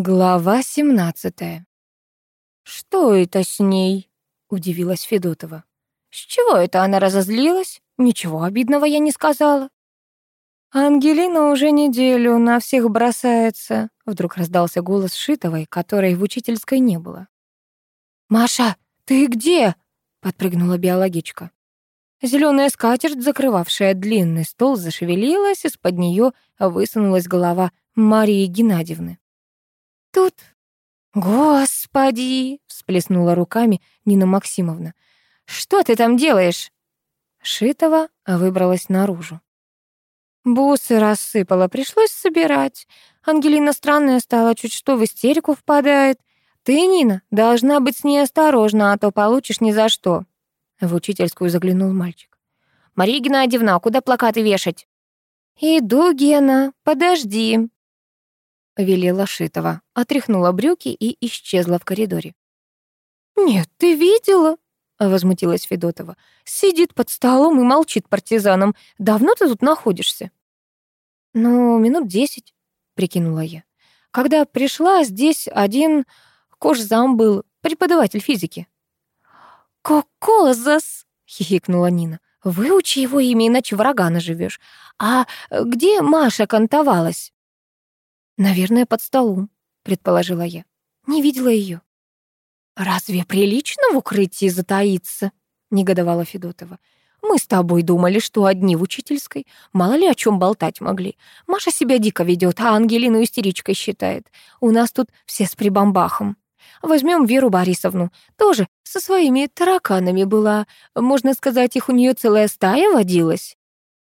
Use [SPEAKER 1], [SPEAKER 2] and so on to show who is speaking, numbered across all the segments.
[SPEAKER 1] Глава 17. «Что это с ней?» — удивилась Федотова. «С чего это она разозлилась? Ничего обидного я не сказала». «Ангелина уже неделю на всех бросается», — вдруг раздался голос Шитовой, которой в учительской не было. «Маша, ты где?» — подпрыгнула биологичка. Зеленая скатерть, закрывавшая длинный стол, зашевелилась, из-под нее высунулась голова Марии Геннадьевны. Тут... Господи! всплеснула руками Нина Максимовна. Что ты там делаешь? Шитова выбралась наружу. Бусы рассыпала, пришлось собирать. Ангелина странная стала, чуть что в истерику впадает. Ты, Нина, должна быть с ней осторожна, а то получишь ни за что. В учительскую заглянул мальчик. «Мария Геннадьевна, а куда плакаты вешать?» «Иду, Гена, подожди», велела Шитова, отряхнула брюки и исчезла в коридоре. «Нет, ты видела?» — возмутилась Федотова. «Сидит под столом и молчит партизаном. Давно ты тут находишься?» «Ну, минут десять», — прикинула я. «Когда пришла, здесь один кожзам был, преподаватель физики». «Кокозас!» — хихикнула Нина. «Выучи его имя, иначе врага наживешь. А где Маша кантовалась?» «Наверное, под столом», — предположила я. «Не видела ее». «Разве прилично в укрытии затаиться?» — негодовала Федотова. «Мы с тобой думали, что одни в учительской. Мало ли о чем болтать могли. Маша себя дико ведет, а Ангелину истеричкой считает. У нас тут все с прибамбахом. Возьмем Веру Борисовну. Тоже со своими тараканами была. Можно сказать, их у нее целая стая водилась.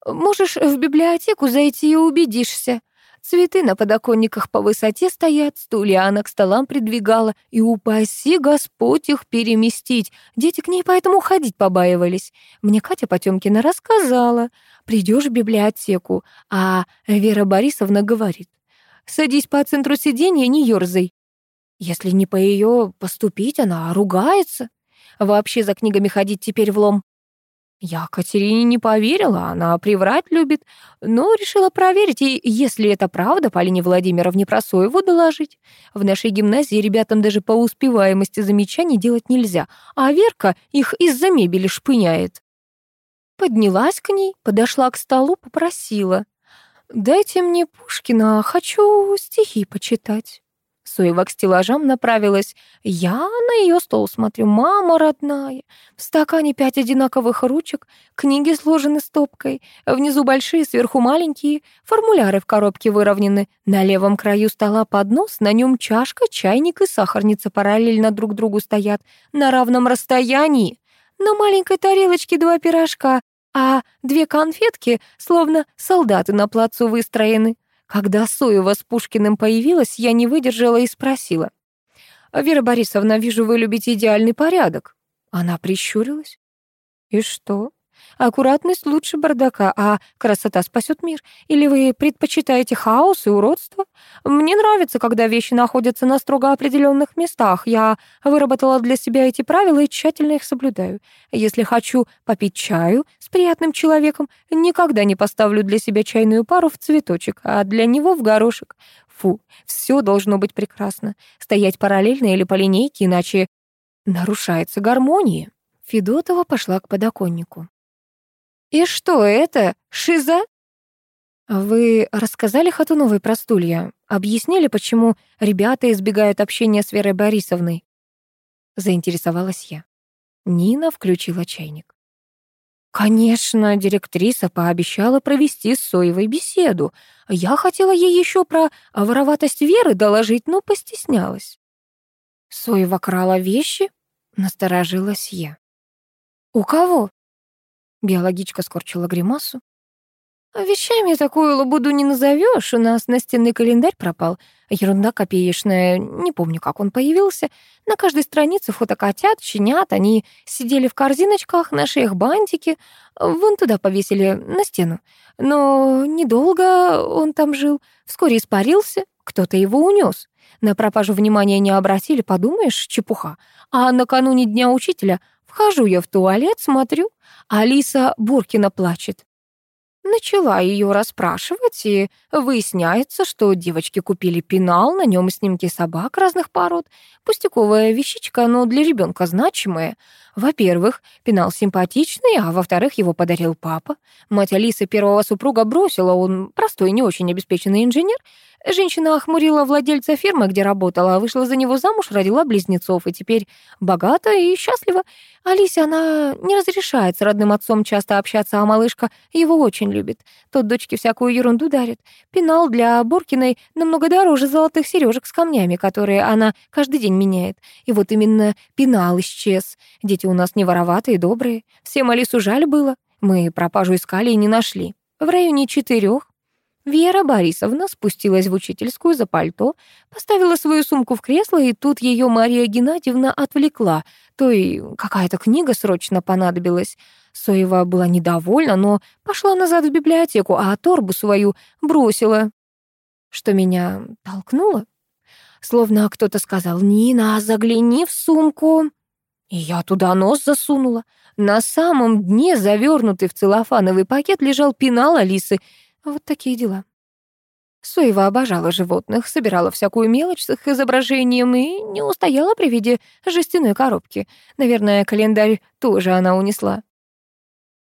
[SPEAKER 1] Можешь в библиотеку зайти и убедишься. Цветы на подоконниках по высоте стоят, стулья она к столам придвигала, и упаси Господь их переместить. Дети к ней поэтому ходить побаивались. Мне Катя Потёмкина рассказала. Придешь в библиотеку, а Вера Борисовна говорит, садись по центру сиденья, не ёрзай. Если не по ее поступить, она ругается. Вообще за книгами ходить теперь влом. Я Катерине не поверила, она приврать любит, но решила проверить, и если это правда, Полине Владимировне Просоеву доложить. В нашей гимназии ребятам даже по успеваемости замечаний делать нельзя, а Верка их из-за мебели шпыняет. Поднялась к ней, подошла к столу, попросила. «Дайте мне Пушкина, хочу стихи почитать». Соева к стеллажам направилась. Я на ее стол смотрю. Мама родная. В стакане пять одинаковых ручек, книги сложены стопкой. Внизу большие, сверху маленькие. Формуляры в коробке выровнены. На левом краю стола поднос, на нем чашка, чайник и сахарница параллельно друг другу стоят на равном расстоянии. На маленькой тарелочке два пирожка, а две конфетки, словно солдаты на плацу выстроены. Когда Соева с Пушкиным появилась, я не выдержала и спросила. «Вера Борисовна, вижу, вы любите идеальный порядок». Она прищурилась. «И что? Аккуратность лучше бардака, а красота спасет мир. Или вы предпочитаете хаос и уродство? Мне нравится, когда вещи находятся на строго определенных местах. Я выработала для себя эти правила и тщательно их соблюдаю. Если хочу попить чаю с приятным человеком, никогда не поставлю для себя чайную пару в цветочек, а для него в горошек. Фу, все должно быть прекрасно. Стоять параллельно или по линейке, иначе нарушается гармония. Федотова пошла к подоконнику. «И что это? Шиза?» «Вы рассказали Хатуновой про стулья? Объяснили, почему ребята избегают общения с Верой Борисовной?» Заинтересовалась я. Нина включила чайник. Конечно, директриса пообещала провести с Соевой беседу. Я хотела ей еще про вороватость Веры доложить, но постеснялась. Соева крала вещи? Насторожилась я. У кого? Биологичка скорчила гримасу. «А вещами такую лабуду не назовешь. У нас настенный календарь пропал. Ерунда копеечная, не помню, как он появился. На каждой странице фото котят, щенят. Они сидели в корзиночках, на шеях бантики. Вон туда повесили, на стену. Но недолго он там жил. Вскоре испарился, кто-то его унес. На пропажу внимания не обратили, подумаешь, чепуха. А накануне Дня Учителя вхожу я в туалет, смотрю, Алиса Буркина плачет. Начала ее расспрашивать, и выясняется, что девочки купили пенал, на нем снимки собак разных пород. Пустяковая вещичка, но для ребенка значимая. Во-первых, пенал симпатичный, а во-вторых, его подарил папа. Мать Алисы первого супруга бросила, он простой, не очень обеспеченный инженер. Женщина охмурила владельца фирмы, где работала, вышла за него замуж, родила близнецов, и теперь богата и счастлива. Алисе она не разрешает с родным отцом часто общаться, а малышка его очень любит. Тот дочке всякую ерунду дарит. Пенал для Боркиной намного дороже золотых сережек с камнями, которые она каждый день меняет. И вот именно пенал исчез. Дети у нас не вороватые добрые. Всем Алису жаль было. Мы пропажу искали и не нашли. В районе четырех Вера Борисовна спустилась в учительскую за пальто, поставила свою сумку в кресло, и тут ее Мария Геннадьевна отвлекла. То и какая-то книга срочно понадобилась. Соева была недовольна, но пошла назад в библиотеку, а торбу свою бросила. Что меня толкнуло? Словно кто-то сказал «Нина, загляни в сумку». И я туда нос засунула. На самом дне, завернутый в целлофановый пакет, лежал пенал Алисы — вот такие дела. Соева обожала животных, собирала всякую мелочь с их изображением и не устояла при виде жестяной коробки. Наверное, календарь тоже она унесла.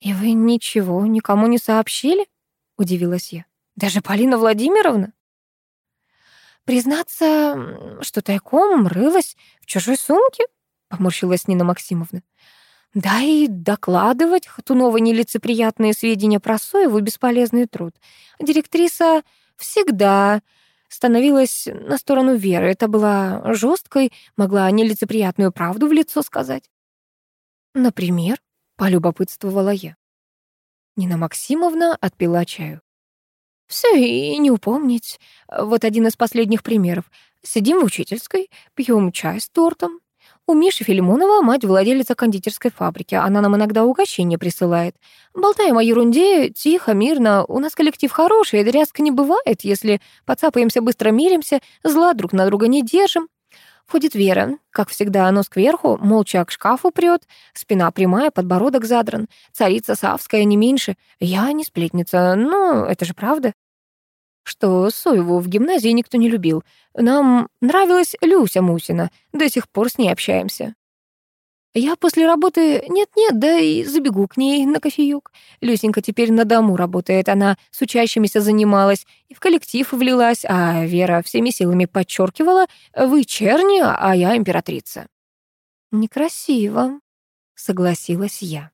[SPEAKER 1] «И вы ничего никому не сообщили?» — удивилась я. «Даже Полина Владимировна?» «Признаться, что тайком рылась в чужой сумке?» — поморщилась Нина Максимовна. Да и докладывать Хатуновой нелицеприятные сведения про Соеву — бесполезный труд. Директриса всегда становилась на сторону Веры. Это была жесткой, могла нелицеприятную правду в лицо сказать. «Например?» — полюбопытствовала я. Нина Максимовна отпила чаю. Все и не упомнить. Вот один из последних примеров. Сидим в учительской, пьем чай с тортом, у Миши Филимонова мать владелица кондитерской фабрики. Она нам иногда угощение присылает. Болтаем о ерунде, тихо, мирно. У нас коллектив хороший, дрязг не бывает. Если подцапаемся, быстро миримся, зла друг на друга не держим. Входит Вера, как всегда, нос кверху, молча к шкафу прет, спина прямая, подбородок задран. Царица Савская не меньше. Я не сплетница, но это же правда что Соеву в гимназии никто не любил. Нам нравилась Люся Мусина, до сих пор с ней общаемся. Я после работы нет-нет, да и забегу к ней на кофеёк. Люсенька теперь на дому работает, она с учащимися занималась и в коллектив влилась, а Вера всеми силами подчеркивала «Вы черни, а я императрица». «Некрасиво», — согласилась я.